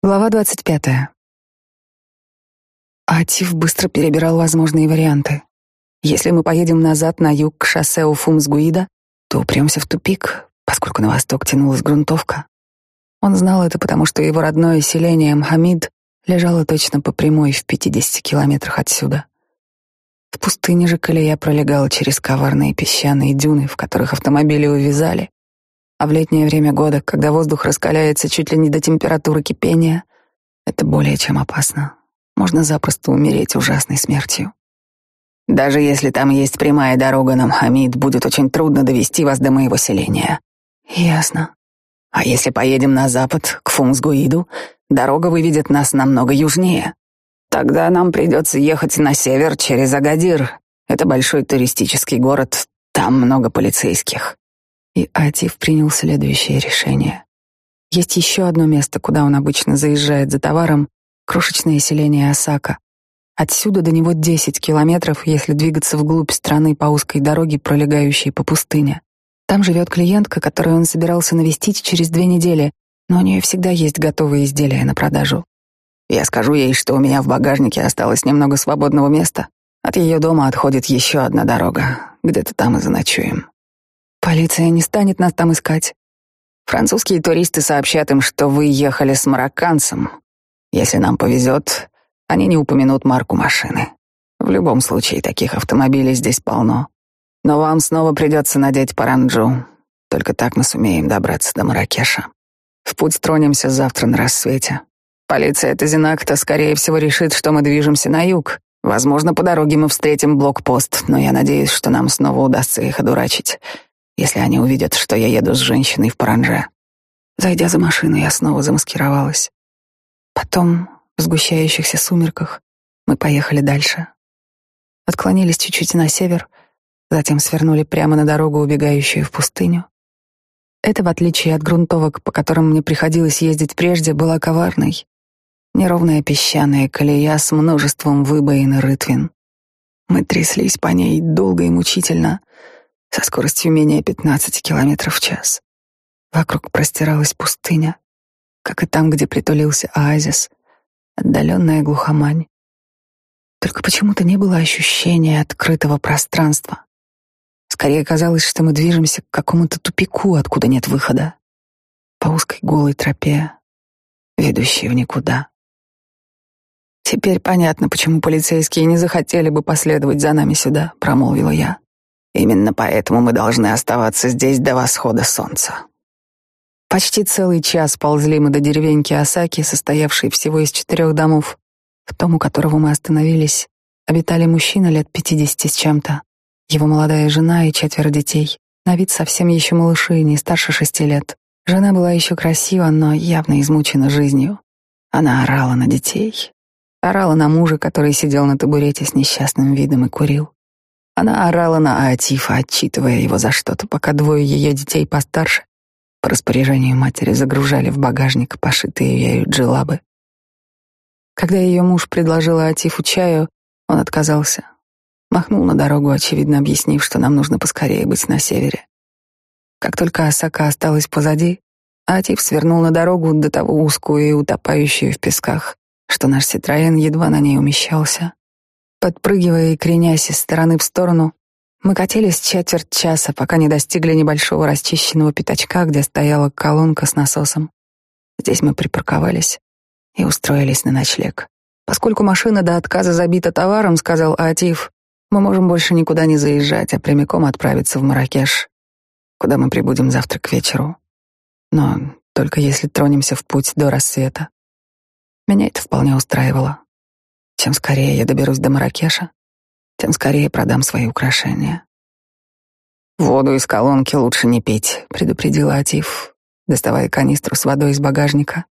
Глава двадцать пятая. Атив быстро перебирал возможные варианты. Если мы поедем назад на юг к шоссе Уфумс-Гуида, то упремся в тупик, поскольку на восток тянулась грунтовка. Он знал это, потому что его родное селение Мхамид лежало точно по прямой в 50 километрах отсюда. В пустыне же колея пролегала через коварные песчаные дюны, в которых автомобили увязали, а в летнее время года, когда воздух раскаляется чуть ли не до температуры кипения, это более чем опасно. Можно запросто умереть ужасной смертью. Даже если там есть прямая дорога на Мхамид, будет очень трудно довести вас до моего селения. Ясно. А если поедем на запад, к Фумсгуиду, дорога выведет нас намного южнее. Тогда нам придется ехать на север через Агадир. Это большой туристический город, там много полицейских и Атив принял следующее решение. Есть еще одно место, куда он обычно заезжает за товаром — крошечное селение Осака. Отсюда до него 10 километров, если двигаться вглубь страны по узкой дороге, пролегающей по пустыне. Там живет клиентка, которую он собирался навестить через две недели, но у нее всегда есть готовые изделия на продажу. Я скажу ей, что у меня в багажнике осталось немного свободного места. От ее дома отходит еще одна дорога. Где-то там и заночуем. Полиция не станет нас там искать. Французские туристы сообщат им, что вы ехали с марокканцем. Если нам повезет, они не упомянут марку машины. В любом случае, таких автомобилей здесь полно. Но вам снова придется надеть паранджу. Только так мы сумеем добраться до Маракеша. В путь тронемся завтра на рассвете. Полиция Тазинакта, скорее всего, решит, что мы движемся на юг. Возможно, по дороге мы встретим блокпост, но я надеюсь, что нам снова удастся их одурачить если они увидят, что я еду с женщиной в паранже. Зайдя за машину, я снова замаскировалась. Потом, в сгущающихся сумерках, мы поехали дальше. Отклонились чуть-чуть на север, затем свернули прямо на дорогу, убегающую в пустыню. Это, в отличие от грунтовок, по которым мне приходилось ездить прежде, была коварной. Неровная песчаная колея с множеством выбоин и рытвин. Мы тряслись по ней долго и мучительно, со скоростью менее 15 километров в час. Вокруг простиралась пустыня, как и там, где притулился оазис, отдаленная глухомань. Только почему-то не было ощущения открытого пространства. Скорее казалось, что мы движемся к какому-то тупику, откуда нет выхода. По узкой голой тропе, ведущей в никуда. Теперь понятно, почему полицейские не захотели бы последовать за нами сюда, промолвила я. Именно поэтому мы должны оставаться здесь до восхода солнца. Почти целый час ползли мы до деревеньки Осаки, состоявшей всего из четырех домов. В том, у которого мы остановились, обитали мужчина лет пятидесяти с чем-то, его молодая жена и четверо детей, на вид совсем еще малыши, не старше шести лет. Жена была еще красива, но явно измучена жизнью. Она орала на детей, орала на мужа, который сидел на табурете с несчастным видом и курил. Она орала на Атифа, отчитывая его за что-то, пока двое ее детей постарше по распоряжению матери загружали в багажник пошитые ею джелабы. Когда ее муж предложил Атифу чаю, он отказался. Махнул на дорогу, очевидно объяснив, что нам нужно поскорее быть на севере. Как только Осака осталась позади, Атиф свернул на дорогу до того узкую и утопающую в песках, что наш Ситроен едва на ней умещался. Подпрыгивая и кренясь из стороны в сторону, мы катились четверть часа, пока не достигли небольшого расчищенного пятачка, где стояла колонка с насосом. Здесь мы припарковались и устроились на ночлег. Поскольку машина до отказа забита товаром, сказал Атив, мы можем больше никуда не заезжать, а прямиком отправиться в Маракеш, куда мы прибудем завтра к вечеру. Но только если тронемся в путь до рассвета. Меня это вполне устраивало. Чем скорее я доберусь до Маракеша, тем скорее продам свои украшения. «Воду из колонки лучше не пить», — предупредила Атиф, доставая канистру с водой из багажника.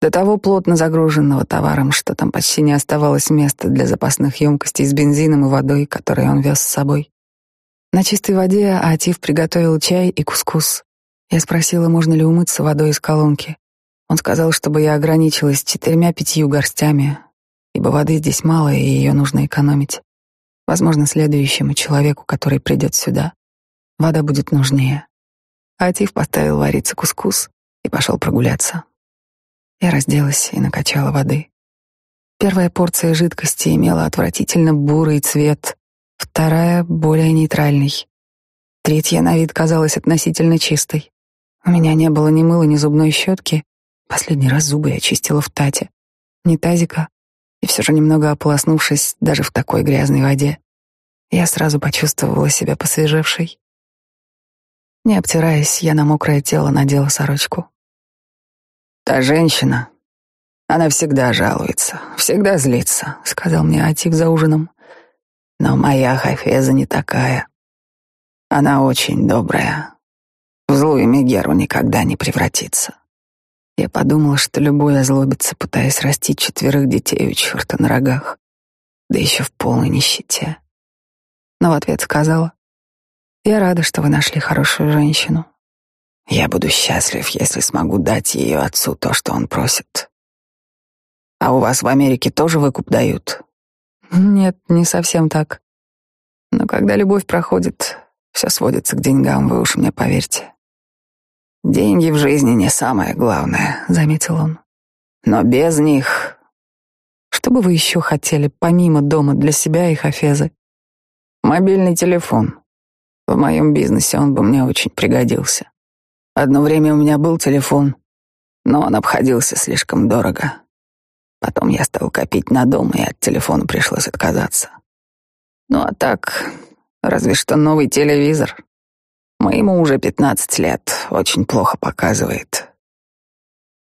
До того плотно загруженного товаром, что там почти не оставалось места для запасных емкостей с бензином и водой, которые он вез с собой. На чистой воде Атиф приготовил чай и кускус. Я спросила, можно ли умыться водой из колонки. Он сказал, чтобы я ограничилась четырьмя-пятью горстями, ибо воды здесь мало, и ее нужно экономить. Возможно, следующему человеку, который придет сюда, вода будет нужнее. Атив поставил вариться кускус и пошел прогуляться. Я разделась и накачала воды. Первая порция жидкости имела отвратительно бурый цвет, вторая — более нейтральный. Третья на вид казалась относительно чистой. У меня не было ни мыла, ни зубной щетки. Последний раз зубы я чистила в тате. Ни тазика. И все же немного ополоснувшись даже в такой грязной воде, я сразу почувствовала себя посвежевшей. Не обтираясь, я на мокрое тело надела сорочку. «Та женщина, она всегда жалуется, всегда злится», — сказал мне Атив за ужином. «Но моя Хафеза не такая. Она очень добрая. В злую Мегеру никогда не превратится». Я подумала, что любой озлобится, пытаясь растить четверых детей у черта на рогах, да еще в полной нищете. Но в ответ сказала, «Я рада, что вы нашли хорошую женщину. Я буду счастлив, если смогу дать ее отцу то, что он просит. А у вас в Америке тоже выкуп дают? Нет, не совсем так. Но когда любовь проходит, все сводится к деньгам, вы уж мне поверьте. Деньги в жизни не самое главное, заметил он. Но без них... Что бы вы еще хотели, помимо дома для себя и Хафезы? Мобильный телефон. В моем бизнесе он бы мне очень пригодился. Одно время у меня был телефон, но он обходился слишком дорого. Потом я стал копить на дом, и от телефона пришлось отказаться. Ну а так, разве что новый телевизор. Моему уже пятнадцать лет, очень плохо показывает.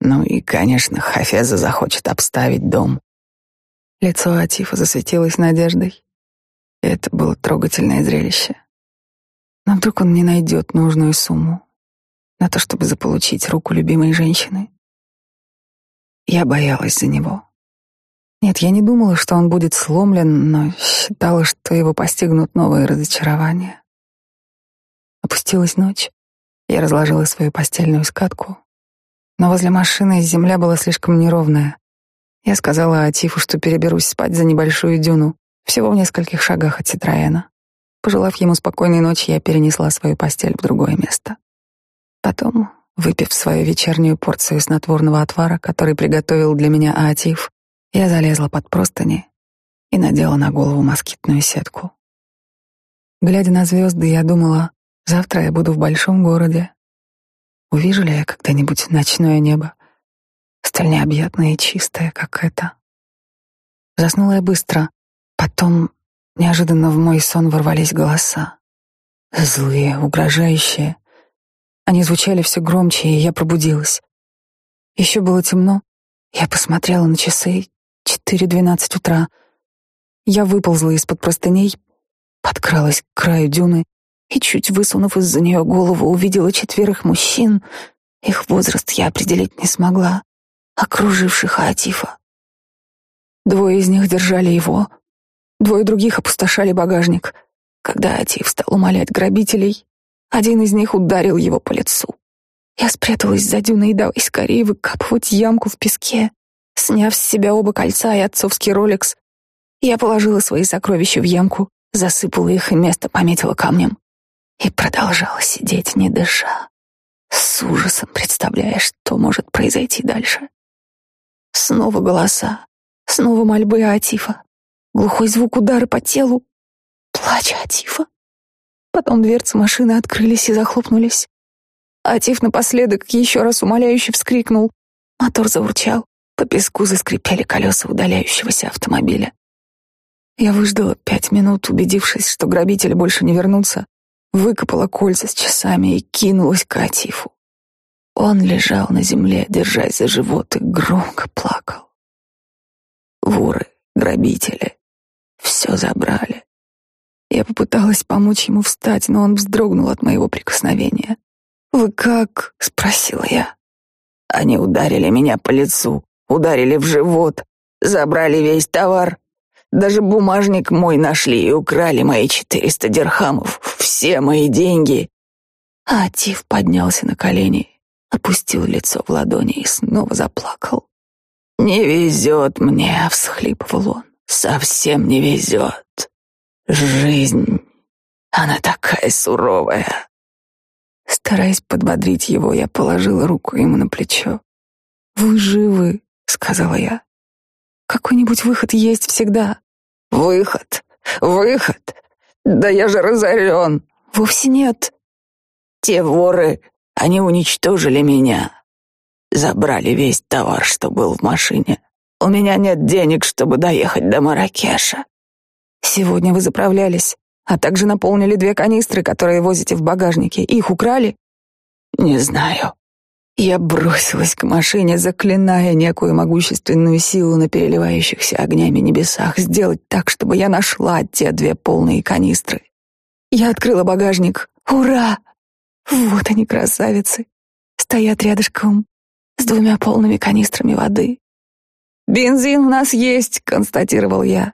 Ну и, конечно, Хафеза захочет обставить дом. Лицо Атифа засветилось надеждой. Это было трогательное зрелище. Но вдруг он не найдет нужную сумму на то, чтобы заполучить руку любимой женщины. Я боялась за него. Нет, я не думала, что он будет сломлен, но считала, что его постигнут новые разочарования. Опустилась ночь. Я разложила свою постельную скатку. Но возле машины земля была слишком неровная. Я сказала Атифу, что переберусь спать за небольшую дюну, всего в нескольких шагах от Ситроена. Пожелав ему спокойной ночи, я перенесла свою постель в другое место. Потом, выпив свою вечернюю порцию снотворного отвара, который приготовил для меня Аатив, я залезла под простыни и надела на голову москитную сетку. Глядя на звезды, я думала, завтра я буду в большом городе. Увижу ли я когда-нибудь ночное небо, столь необъятное и чистое, как это? Заснула я быстро. Потом неожиданно в мой сон ворвались голоса. Злые, угрожающие, они звучали все громче, и я пробудилась. Еще было темно. Я посмотрела на часы. Четыре двенадцать утра. Я выползла из-под простыней, подкралась к краю дюны и, чуть высунув из-за нее голову, увидела четверых мужчин. Их возраст я определить не смогла, окруживших Атифа. Двое из них держали его, двое других опустошали багажник. Когда Атиф стал умолять грабителей, один из них ударил его по лицу. Я спряталась за дюной и давай скорее выкапывать ямку в песке. Сняв с себя оба кольца и отцовский роликс, я положила свои сокровища в ямку, засыпала их и место пометила камнем. И продолжала сидеть, не дыша, с ужасом представляя, что может произойти дальше. Снова голоса, снова мольбы Атифа, глухой звук удара по телу, плач Атифа. Потом дверцы машины открылись и захлопнулись. Атиф напоследок еще раз умоляюще вскрикнул. Мотор заурчал. По песку заскрипели колеса удаляющегося автомобиля. Я выждала пять минут, убедившись, что грабители больше не вернутся, выкопала кольца с часами и кинулась к Атифу. Он лежал на земле, держась за живот, и громко плакал. Воры, грабители, все забрали. Я попыталась помочь ему встать, но он вздрогнул от моего прикосновения. «Вы как?» — спросила я. Они ударили меня по лицу, ударили в живот, забрали весь товар. Даже бумажник мой нашли и украли мои четыреста дирхамов, все мои деньги. А Тиф поднялся на колени, опустил лицо в ладони и снова заплакал. «Не везет мне», — всхлипывал он, — «совсем не везет». Жизнь, она такая суровая. Стараясь подбодрить его, я положила руку ему на плечо. «Вы живы», — сказала я. «Какой-нибудь выход есть всегда». «Выход? Выход? Да я же разорен!» «Вовсе нет». «Те воры, они уничтожили меня. Забрали весь товар, что был в машине. У меня нет денег, чтобы доехать до Маракеша». «Сегодня вы заправлялись, а также наполнили две канистры, которые возите в багажнике. Их украли?» «Не знаю. Я бросилась к машине, заклиная некую могущественную силу на переливающихся огнями небесах сделать так, чтобы я нашла те две полные канистры. Я открыла багажник. Ура! Вот они, красавицы. Стоят рядышком с двумя полными канистрами воды. «Бензин у нас есть», — констатировал я.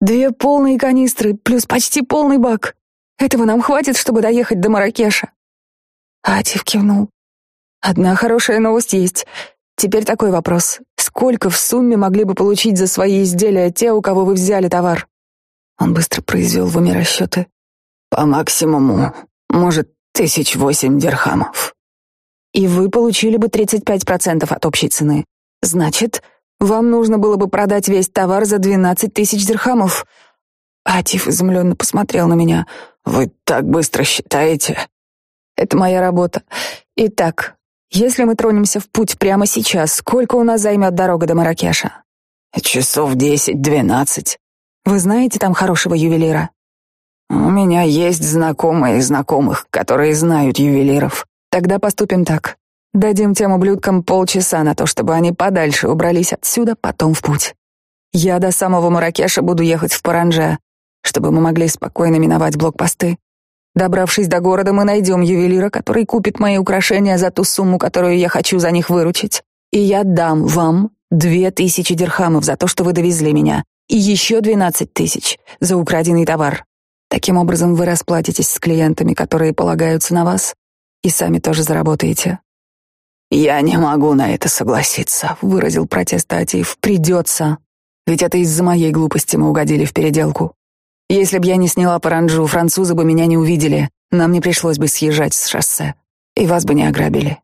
«Две полные канистры плюс почти полный бак. Этого нам хватит, чтобы доехать до Маракеша». Атив кивнул. Одна хорошая новость есть. Теперь такой вопрос. Сколько в сумме могли бы получить за свои изделия те, у кого вы взяли товар? Он быстро произвел в уме расчеты. По максимуму, может, тысяч восемь дирхамов. И вы получили бы 35% от общей цены. Значит, вам нужно было бы продать весь товар за 12 тысяч дирхамов. Атиф изумленно посмотрел на меня. Вы так быстро считаете? Это моя работа. Итак, если мы тронемся в путь прямо сейчас, сколько у нас займет дорога до Маракеша? Часов десять-двенадцать. Вы знаете там хорошего ювелира? У меня есть знакомые знакомых, которые знают ювелиров. Тогда поступим так. Дадим тем ублюдкам полчаса на то, чтобы они подальше убрались отсюда, потом в путь. Я до самого Маракеша буду ехать в Паранже, чтобы мы могли спокойно миновать блокпосты. Добравшись до города, мы найдем ювелира, который купит мои украшения за ту сумму, которую я хочу за них выручить. И я дам вам две тысячи дирхамов за то, что вы довезли меня, и еще двенадцать тысяч за украденный товар. Таким образом, вы расплатитесь с клиентами, которые полагаются на вас, и сами тоже заработаете. «Я не могу на это согласиться», — выразил протест Атиев. «Придется. Ведь это из-за моей глупости мы угодили в переделку. Если б я не сняла паранджу, французы бы меня не увидели, нам не пришлось бы съезжать с шоссе, и вас бы не ограбили.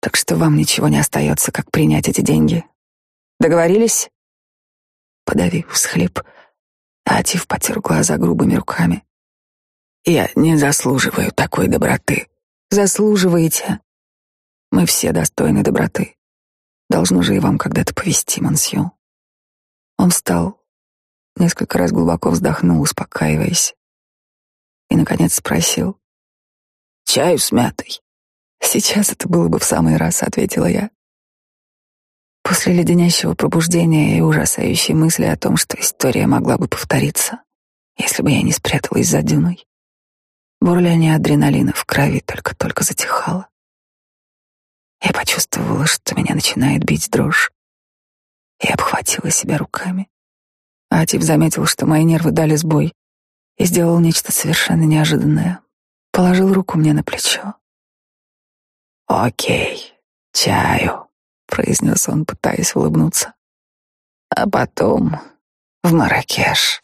Так что вам ничего не остается, как принять эти деньги. Договорились?» Подавив всхлип, Атив потер глаза грубыми руками. «Я не заслуживаю такой доброты». «Заслуживаете. Мы все достойны доброты. Должно же и вам когда-то повести, Мансью». Он встал, Несколько раз глубоко вздохнул, успокаиваясь. И, наконец, спросил. «Чаю с мятой?» «Сейчас это было бы в самый раз», — ответила я. После леденящего пробуждения и ужасающей мысли о том, что история могла бы повториться, если бы я не спряталась за дюной, бурляние адреналина в крови только-только затихало. Я почувствовала, что меня начинает бить дрожь, и обхватила себя руками. Атив заметил, что мои нервы дали сбой, и сделал нечто совершенно неожиданное. Положил руку мне на плечо. «Окей, чаю», — произнес он, пытаясь улыбнуться. «А потом в Маракеш».